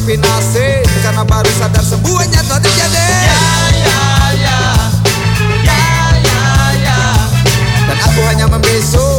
tapi nasib Karena baru sadar semuanya telah terjadi Ya ya ya Ya ya ya Dan aku hanya membesuk.